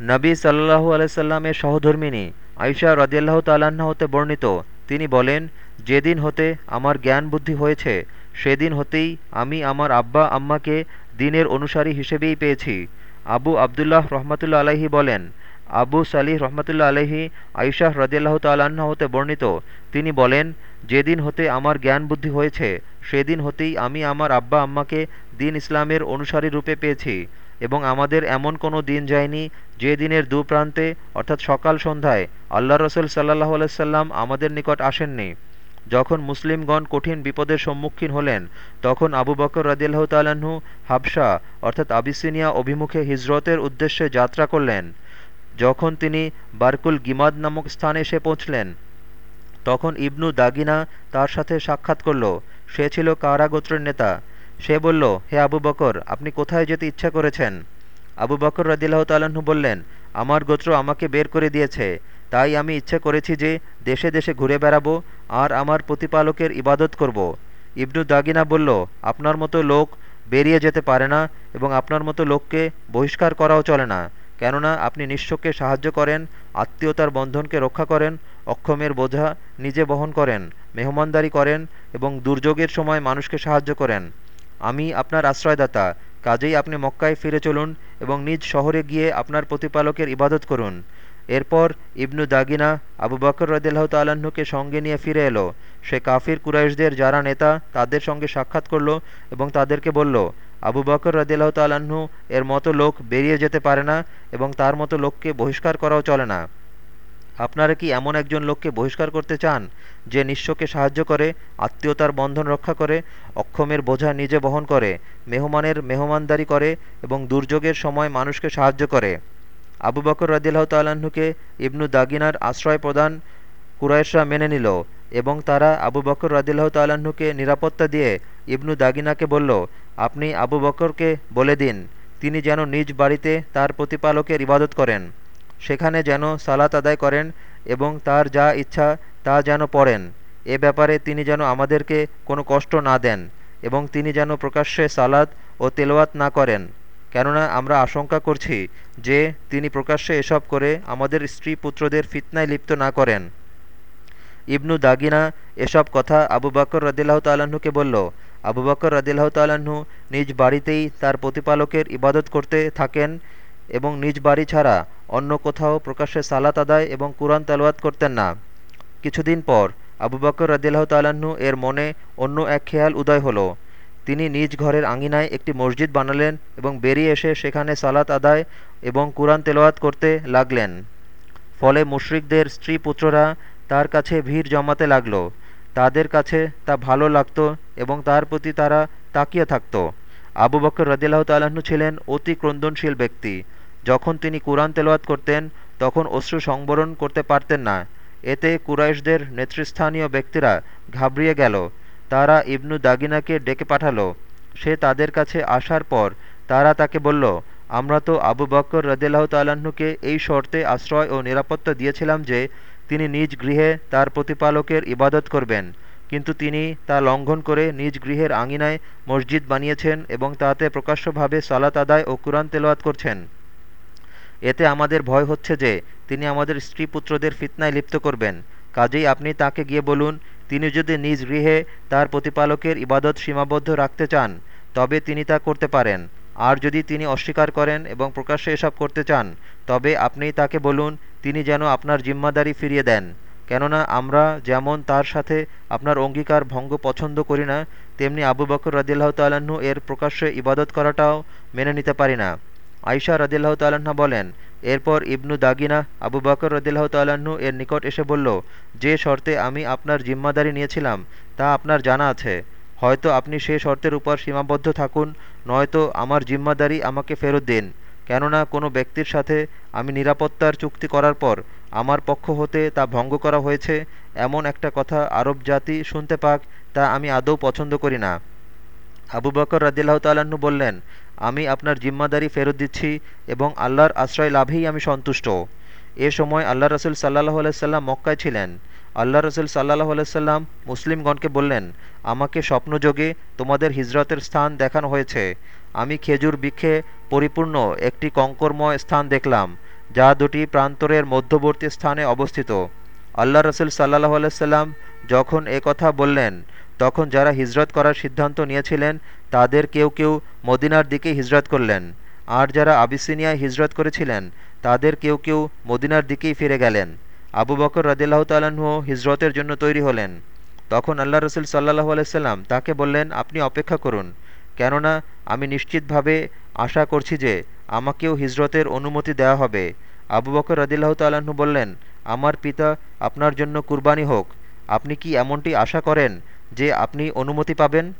নবী সাল্লাহু আলাইসাল্লামের সহধর্মিনী আইসা রদিয়াল্লাহ তাল্লাহ্ন হতে বর্ণিত। তিনি বলেন, যেদিন হতে আমার জ্ঞান বুদ্ধি হয়েছে, সেদিন হতেই আমি আমার আব্বা আম্মাকে দিনের অনুসারী হিসেবেই পেয়েছি। আবু আবদুল্লাহ রহমতুল্লা আলাহি বলেন, আবু সালিহ রহমতুল্লা আলহি আইশাহ রদিয়াল্লাহ তাল্লাহ্ন হতে বর্ণিত। তিনি বলেন, যেদিন হতে আমার জ্ঞান বুদ্ধি হয়েছে, সেদিন হতেই আমি আমার আব্বা আম্মাকে দিন ইসলামের অনুসারী রূপে পেয়েছি। এবং আমাদের এমন কোনো দিন যায়নি যে দিনের দু প্রান্তে, অর্থাৎ সকাল সন্ধ্যায় আল্লাহ রসুল সাল্লাহ আলাইসাল্লাম আমাদের নিকট আসেননি। যখন মুসলিমগণ কঠিন বিপদের সম্মুখীন হলেন, তখন আবু বকর রদিল্লাহ তাল্লাহ্ন হাবসা অর্থাৎ আবিসিনিয়া অভিমুখে হিজরতের উদ্দেশ্যে যাত্রা করলেন। যখন তিনি বারকুল গিমাদ নামক স্থানে এসে পৌঁছলেন, তখন ইবনু দাগিনা তার সাথে সাক্ষাৎ করল। সে ছিল কারা গোত্রের নেতা। সে বলল, হে আবু বকর, আপনি কোথায় যেতে ইচ্ছা করেছেন? আবু বকর রদিল্লাহ তাল্লাহ্ন বললেন, আমার গোত্র আমাকে বের করে দিয়েছে। তাই আমি ইচ্ছা করেছি যে দেশে দেশে ঘুরে বেড়াবো আর আমার প্রতিপালকের ইবাদত করব। ইবনু দাগিনা বলল, আপনার মতো লোক বেরিয়ে যেতে পারে না এবং আপনার মতো লোককে বহিষ্কার করাও চলে না। কেননা আপনি নিঃস্বকে সাহায্য করেন আত্মীয়তার বন্ধনকে রক্ষা করেন, অক্ষমের বোঝা নিজে বহন করেন, মেহমানদারি করেন এবং দুর্যোগের সময় মানুষকে সাহায্য করেন। আমি আপনার আশ্রয়দাতা। কাজেই আপনি মক্কায় ফিরে চলুন এবং নিজ শহরে গিয়ে আপনার প্রতিপালকের ইবাদত করুন। এরপর ইবনু দাগিনা আবু বকর রদিল্লাহ তাল্লাহ্নকে সঙ্গে নিয়ে ফিরে এলো। সে কাফির কুরাইশদের যারা নেতা, তাদের সঙ্গে সাক্ষাৎ করল এবং তাদেরকে বলল, আবু বকর রদিল্লাহ তাল্লাহ্ন এর মতো লোক বেরিয়ে যেতে পারে না এবং তার মতো লোককে বহিষ্কার করাও চলে না। আপনারা কি এমন একজন লোককে বহিষ্কার করতে চান যে নিঃস্বকে সাহায্য করে, আত্মীয়তার বন্ধন রক্ষা করে, অক্ষমের বোঝা নিজে বহন করে, মেহমানের মেহমানদারি করে এবং দুর্যোগের সময় মানুষকে সাহায্য করে? আবু বকর রদিল্লাহ তাল্লাহ্নকে ইবনু দাগিনার আশ্রয় প্রদান কুরাইশরা মেনে নিল এবং তারা আবু বকর রদিল্লাহ তাল্লাহ্নকে নিরাপত্তা দিয়ে ইবনু দাগিনাকে বলল, আপনি আবু বকরকে বলে দিন, তিনি যেন নিজ বাড়িতে তার প্রতিপালকের ইবাদত করেন। সেখানে যেন সালাত আদায় করেন এবং তার যা ইচ্ছা তা যেন পড়েন। এ ব্যাপারে তিনি যেন আমাদেরকে কোনো কষ্ট না দেন এবং তিনি যেন প্রকাশ্যে সালাদ ও তেলোয়াত না করেন। কেননা আমরা আশঙ্কা করছি যে তিনি প্রকাশ্যে এসব করে আমাদের স্ত্রী পুত্রদের ফিতনায় লিপ্ত না করেন। ইবনু দাগিনা এসব কথা আবু বাকর রদিল্লাহ তাল্লাহ্নকে বলল। আবু বাকর রদিল্লাহ তাল্লাহ্ন নিজ বাড়িতেই তার প্রতিপালকের ইবাদত করতে থাকেন এবং নিজ বাড়ি ছাড়া অন্য কোথাও প্রকাশ্যে সালাত আদায় এবং কুরআন তালওয়াত করতেন না। কিছুদিন পর আবু বকর রদিল্লাহ তাল্লাহ্ন এর মনে অন্য এক খেয়াল উদয় হলো। তিনি নিজ ঘরের আঙিনায় একটি মসজিদ বানালেন এবং বেরিয়ে এসে সেখানে সালাত আদায় এবং কুরআন তেলাওয়াত করতে লাগলেন। ফলে মুশরিকদের স্ত্রী পুত্ররা তার কাছে ভিড় জমাতে লাগল। তাদের কাছে তা ভালো লাগত এবং তার প্রতি তারা তাকিয়ে থাকত। আবু বকর রদিল্লাহ তাল্লাহ্ন ছিলেন অতি ক্রন্দনশীল ব্যক্তি। যখন তিনি কুরআন তেলাওয়াত করতেন, তখন অশ্রু সংবরণ করতে পারতেন না। এতে কুরাইশদের নেতৃস্থানীয় ব্যক্তিরা ঘাবড়িয়ে গেল। তারা ইবনু দাগিনাকে ডেকে পাঠালো। সে তাদের কাছে আসার পর তারা তাকে বলল, আমরা তো আবু বক্কর রদিল্লাহ তাল্লাহ্নকে এই শর্তে আশ্রয় ও নিরাপত্তা দিয়েছিলাম যে তিনি নিজ গৃহে তার প্রতিপালকের ইবাদত করবেন। কিন্তু তিনি তা লঙ্ঘন করে নিজ গৃহের আঙিনায় মসজিদ বানিয়েছেন এবং তাতে প্রকাশ্যভাবে সালাত আদায় ও কুরআন তেলোয়াত করছেন। এতে আমাদের ভয় হচ্ছে যে তিনি আমাদের স্ত্রী পুত্রদের ফিতনায় লিপ্ত করবেন। কাজেই আপনি তাকে গিয়ে বলুন, তিনি যদি নিজ গৃহে তার প্রতিপালকের ইবাদত সীমাবদ্ধ রাখতে চান, তবে তিনি তা করতে পারেন। আর যদি তিনি অস্বীকার করেন এবং প্রকাশ্যে এসব করতে চান, তবে আপনি তাকে বলুন, তিনি যেন আপনার জিম্মাদারি ফিরিয়ে দেন। কেননা আমরা যেমন তার সাথে আপনার অঙ্গীকার ভঙ্গ পছন্দ করি না, তেমনি আবু বকর রদিল্লাহ তাল্লাহ্ন এর প্রকাশ্যে ইবাদত করাটাও মেনে নিতে পারি না। আইসা রদিল্লাহ তাল্লাহ্ন বলেন, এরপর ইবনু দাগিনা আবু বকর রদিল্লাহ তাল্লাহ্ন এর নিকট এসে বলল, যে শর্তে আমি আপনার জিম্মাদারি নিয়েছিলাম, তা আপনার জানা আছে। হয়তো আপনি সে শর্তের উপর সীমাবদ্ধ থাকুন, নয়তো আমার জিম্মাদারি আমাকে ফেরত দিন। কেননা কোনো ব্যক্তির সাথে আমি নিরাপত্তার চুক্তি করার পর আমার পক্ষ হতে তা ভঙ্গ করা হয়েছে। এমন একটা কথা আরব জাতি শুনতে পাক, তা আমি আদৌ পছন্দ করি না। আবু বকর রাজিল্লাহ তাল্লাহ্ন বললেন, আমি আপনার জিম্মাদারি ফেরত দিচ্ছি এবং আল্লাহর আশ্রয় লাভেই আমি সন্তুষ্ট। এ সময় আল্লাহ রসুল সাল্লাহ আলাইসাল্লাম মক্কায় ছিলেন। আল্লাহ রসুল সাল্লাহ আলাইসাল্লাম মুসলিমগণকে বললেন, আমাকে স্বপ্নযোগে তোমাদের হিজরতের স্থান দেখানো হয়েছে। আমি খেজুর বৃক্ষে পরিপূর্ণ একটি কঙ্করময় স্থান দেখলাম, যা দুটি প্রান্তরের মধ্যবর্তী স্থানে অবস্থিত। আল্লাহ রসুল সাল্লাহ আলাইসাল্লাম যখন কথা বললেন তখন যারা হিজরত করার সিদ্ধান্ত নিয়েছিলেন, তাদের কেউ কেউ মদিনার দিকে হিজরত করলেন। আর যারা আবিসিনিয়ায় হিজরত করেছিলেন, তাদের কেউ কেউ মদিনার দিকেই ফিরে গেলেন। আবু বকর রদিল্লাহ তাল্লাহ্ন হিজরতের জন্য তৈরি হলেন। তখন আল্লাহ রসুল সাল্লাহু আলাইসাল্লাম তাকে বললেন, আপনি অপেক্ষা করুন। কেননা আমি নিশ্চিতভাবে আশা করছি যে আমাকেও হিজরতের অনুমতি দেওয়া হবে। আবু বকর রদিল্লাহ তাল্লাহ্ন বললেন, আমার পিতা আপনার জন্য কুরবানি হোক। আপনি কি এমনটি আশা করেন যে আপনি অনুমতি পাবেন?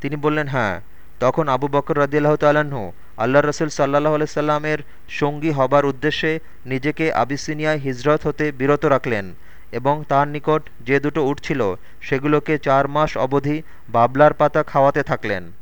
তিনি বললেন হ্যাঁ। তখন আবু বকর রদিল্লাহ তাল্লাহ্ন আল্লাহ রসুল সাল্লাহ আলাইসাল্লামের সঙ্গী হবার উদ্দেশ্যে নিজেকে আবিসিনিয়ায় হিজরত হতে বিরত রাখলেন এবং তার নিকট যে দুটো উঠছিল সেগুলোকে চার মাস অবধি বাবলার পাতা খাওয়াতে থাকলেন।